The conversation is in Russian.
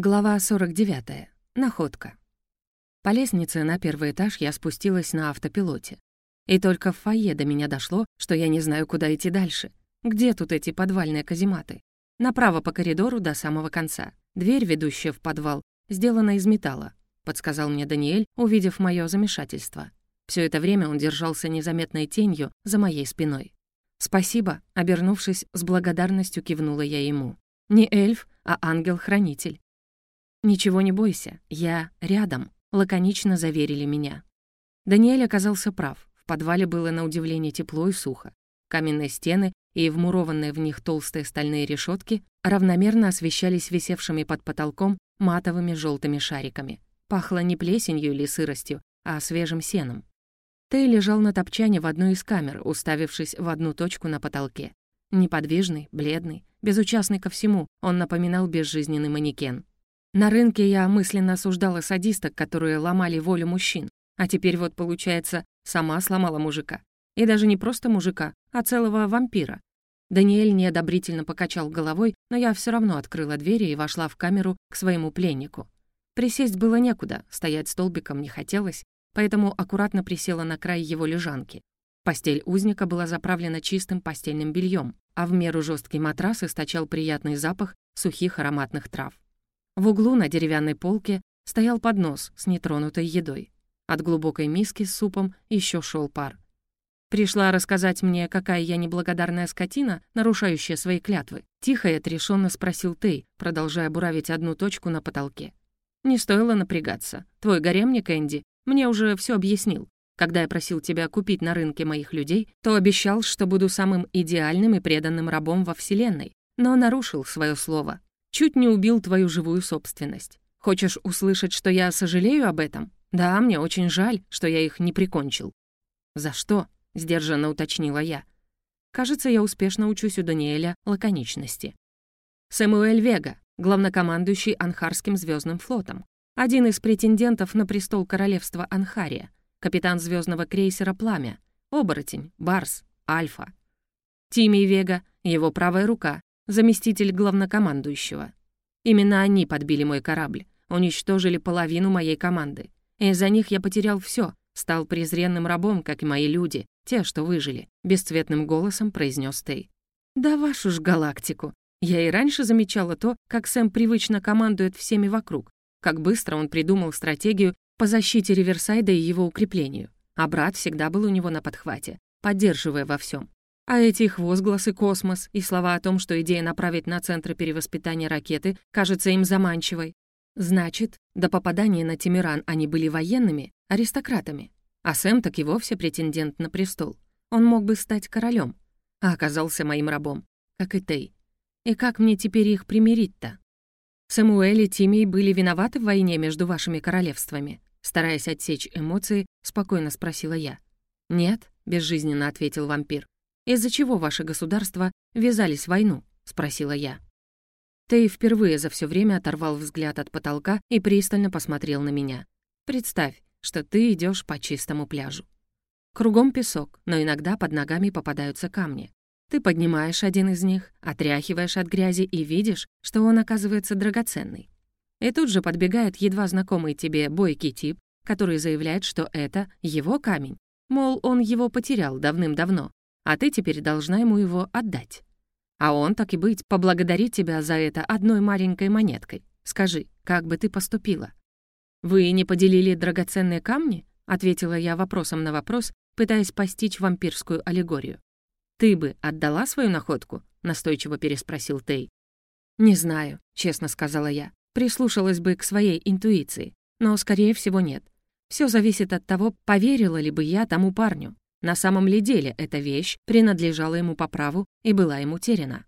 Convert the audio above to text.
Глава 49. Находка. По лестнице на первый этаж я спустилась на автопилоте. И только в фойе до меня дошло, что я не знаю, куда идти дальше. Где тут эти подвальные казематы? Направо по коридору до самого конца. Дверь, ведущая в подвал, сделана из металла, подсказал мне Даниэль, увидев мое замешательство. Все это время он держался незаметной тенью за моей спиной. «Спасибо», — обернувшись, с благодарностью кивнула я ему. «Не эльф, а ангел-хранитель. «Ничего не бойся, я рядом», — лаконично заверили меня. Даниэль оказался прав. В подвале было на удивление тепло и сухо. Каменные стены и вмурованные в них толстые стальные решетки равномерно освещались висевшими под потолком матовыми желтыми шариками. Пахло не плесенью или сыростью, а свежим сеном. Тей лежал на топчане в одной из камер, уставившись в одну точку на потолке. Неподвижный, бледный, безучастный ко всему, он напоминал безжизненный манекен. На рынке я мысленно осуждала садисток, которые ломали волю мужчин. А теперь вот, получается, сама сломала мужика. И даже не просто мужика, а целого вампира. Даниэль неодобрительно покачал головой, но я все равно открыла двери и вошла в камеру к своему пленнику. Присесть было некуда, стоять столбиком не хотелось, поэтому аккуратно присела на край его лежанки. Постель узника была заправлена чистым постельным бельем, а в меру жесткий матрас источал приятный запах сухих ароматных трав. В углу на деревянной полке стоял поднос с нетронутой едой. От глубокой миски с супом еще шел пар. Пришла рассказать мне, какая я неблагодарная скотина, нарушающая свои клятвы. Тихо и отрешенно спросил Тей, продолжая буравить одну точку на потолке. «Не стоило напрягаться. Твой гаремник, Энди, мне уже все объяснил. Когда я просил тебя купить на рынке моих людей, то обещал, что буду самым идеальным и преданным рабом во Вселенной, но нарушил свое слово. Чуть не убил твою живую собственность. Хочешь услышать, что я сожалею об этом? Да, мне очень жаль, что я их не прикончил». «За что?» — сдержанно уточнила я. «Кажется, я успешно учусь у Даниэля лаконичности». Сэмуэль Вега, главнокомандующий Анхарским звездным флотом, один из претендентов на престол королевства Анхария, капитан звездного крейсера «Пламя», оборотень, барс, альфа. Тимми Вега, его правая рука, заместитель главнокомандующего. Именно они подбили мой корабль, уничтожили половину моей команды. Из-за них я потерял все, стал презренным рабом, как и мои люди, те, что выжили», — бесцветным голосом произнес Тей. «Да вашу ж галактику! Я и раньше замечала то, как Сэм привычно командует всеми вокруг, как быстро он придумал стратегию по защите Риверсайда и его укреплению. А брат всегда был у него на подхвате, поддерживая во всем. А эти их возгласы «космос» и слова о том, что идея направить на центры перевоспитания ракеты кажется им заманчивой. Значит, до попадания на Тимиран они были военными, аристократами. А Сэм так и вовсе претендент на престол. Он мог бы стать королем, а оказался моим рабом, как и Тей. И как мне теперь их примирить-то? Самуэль и Тимей были виноваты в войне между вашими королевствами? Стараясь отсечь эмоции, спокойно спросила я. «Нет», — безжизненно ответил вампир. «Из-за чего ваши государства ввязались в войну?» — спросила я. Тей впервые за все время оторвал взгляд от потолка и пристально посмотрел на меня. «Представь, что ты идешь по чистому пляжу. Кругом песок, но иногда под ногами попадаются камни. Ты поднимаешь один из них, отряхиваешь от грязи и видишь, что он оказывается драгоценный. И тут же подбегает едва знакомый тебе бойкий тип, который заявляет, что это его камень, мол, он его потерял давным-давно, а ты теперь должна ему его отдать. А он, так и быть, поблагодарит тебя за это одной маленькой монеткой. Скажи, как бы ты поступила?» «Вы не поделили драгоценные камни?» — ответила я вопросом на вопрос, пытаясь постичь вампирскую аллегорию. «Ты бы отдала свою находку?» — настойчиво переспросил Тей. «Не знаю», — честно сказала я. Прислушалась бы к своей интуиции, но, скорее всего, нет. Все зависит от того, поверила ли бы я тому парню. На самом ли деле эта вещь принадлежала ему по праву и была ему теряна?